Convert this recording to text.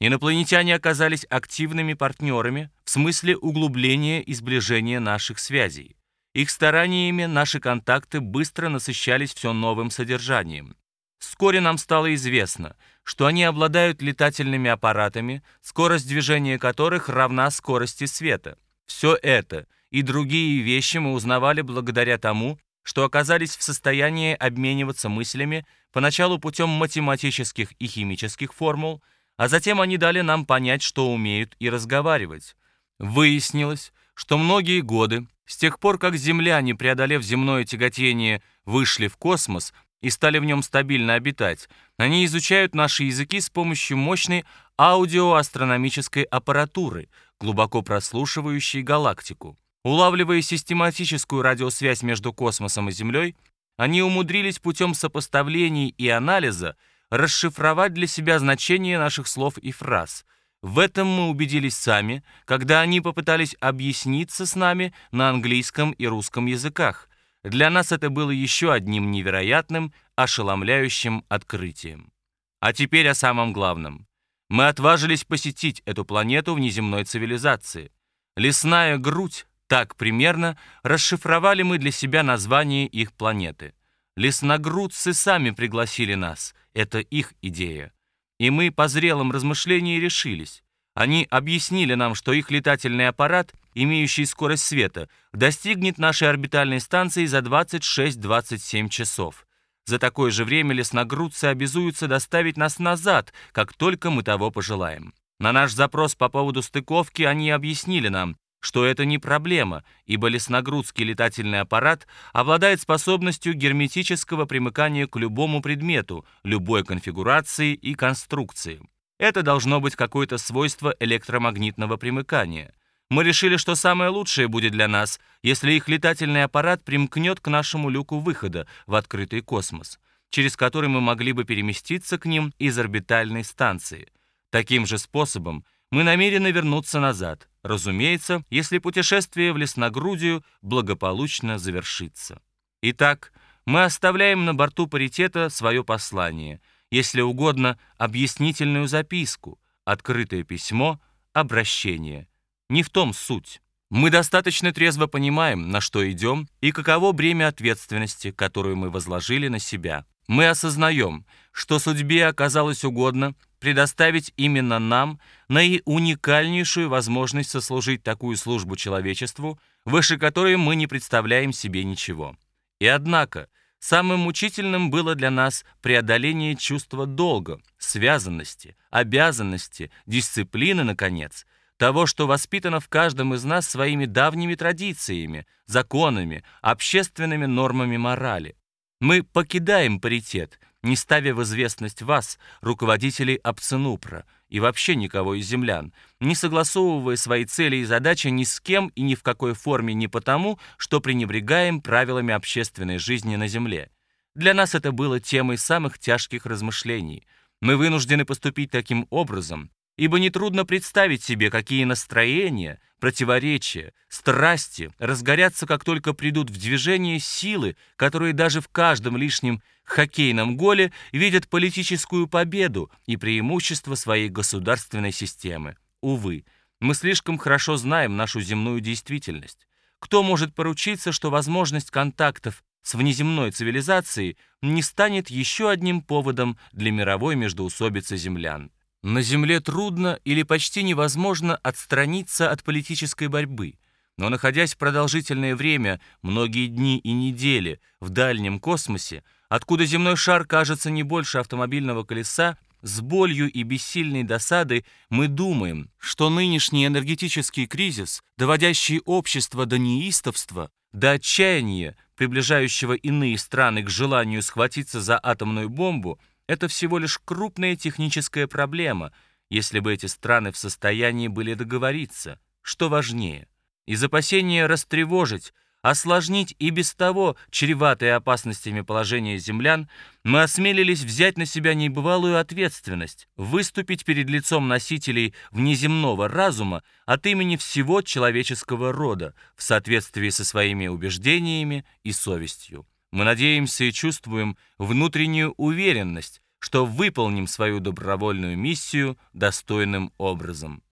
Инопланетяне оказались активными партнерами в смысле углубления и сближения наших связей. Их стараниями наши контакты быстро насыщались все новым содержанием. Вскоре нам стало известно, что они обладают летательными аппаратами, скорость движения которых равна скорости света. Все это и другие вещи мы узнавали благодаря тому, что оказались в состоянии обмениваться мыслями поначалу путем математических и химических формул, а затем они дали нам понять, что умеют и разговаривать. Выяснилось, что многие годы, с тех пор, как земляне, преодолев земное тяготение, вышли в космос и стали в нем стабильно обитать, они изучают наши языки с помощью мощной аудиоастрономической аппаратуры, глубоко прослушивающей галактику. Улавливая систематическую радиосвязь между космосом и Землей, они умудрились путем сопоставлений и анализа расшифровать для себя значение наших слов и фраз. В этом мы убедились сами, когда они попытались объясниться с нами на английском и русском языках. Для нас это было еще одним невероятным, ошеломляющим открытием. А теперь о самом главном. Мы отважились посетить эту планету внеземной цивилизации. Лесная грудь, так примерно, расшифровали мы для себя название их планеты. Лесногрудцы сами пригласили нас, это их идея. И мы по зрелым размышлениям решились. Они объяснили нам, что их летательный аппарат, имеющий скорость света, достигнет нашей орбитальной станции за 26-27 часов. За такое же время лесногрудцы обязуются доставить нас назад, как только мы того пожелаем. На наш запрос по поводу стыковки они объяснили нам, что это не проблема, ибо лесногрудский летательный аппарат обладает способностью герметического примыкания к любому предмету, любой конфигурации и конструкции. Это должно быть какое-то свойство электромагнитного примыкания. Мы решили, что самое лучшее будет для нас, если их летательный аппарат примкнет к нашему люку выхода в открытый космос, через который мы могли бы переместиться к ним из орбитальной станции. Таким же способом мы намерены вернуться назад, разумеется, если путешествие в Лесногрудию благополучно завершится. Итак, мы оставляем на борту паритета свое послание, если угодно, объяснительную записку, открытое письмо, обращение. Не в том суть. Мы достаточно трезво понимаем, на что идем и каково бремя ответственности, которую мы возложили на себя. Мы осознаем, что судьбе оказалось угодно предоставить именно нам наиуникальнейшую возможность сослужить такую службу человечеству, выше которой мы не представляем себе ничего. И однако, самым мучительным было для нас преодоление чувства долга, связанности, обязанности, дисциплины, наконец, того, что воспитано в каждом из нас своими давними традициями, законами, общественными нормами морали. Мы покидаем паритет, не ставя в известность вас, руководителей Апценупра, и вообще никого из землян, не согласовывая свои цели и задачи ни с кем и ни в какой форме не потому, что пренебрегаем правилами общественной жизни на Земле. Для нас это было темой самых тяжких размышлений. Мы вынуждены поступить таким образом, ибо нетрудно представить себе, какие настроения, противоречия, страсти разгорятся, как только придут в движение силы, которые даже в каждом лишнем хоккейном голе видят политическую победу и преимущество своей государственной системы. Увы, мы слишком хорошо знаем нашу земную действительность. Кто может поручиться, что возможность контактов с внеземной цивилизацией не станет еще одним поводом для мировой междоусобицы землян? На Земле трудно или почти невозможно отстраниться от политической борьбы, но находясь продолжительное время, многие дни и недели в дальнем космосе, откуда земной шар кажется не больше автомобильного колеса, с болью и бессильной досадой мы думаем, что нынешний энергетический кризис, доводящий общество до неистовства, до отчаяния, приближающего иные страны к желанию схватиться за атомную бомбу, это всего лишь крупная техническая проблема, если бы эти страны в состоянии были договориться. Что важнее? Из опасения растревожить, осложнить и без того чреватые опасностями положение землян, мы осмелились взять на себя небывалую ответственность, выступить перед лицом носителей внеземного разума от имени всего человеческого рода в соответствии со своими убеждениями и совестью. Мы надеемся и чувствуем внутреннюю уверенность, что выполним свою добровольную миссию достойным образом.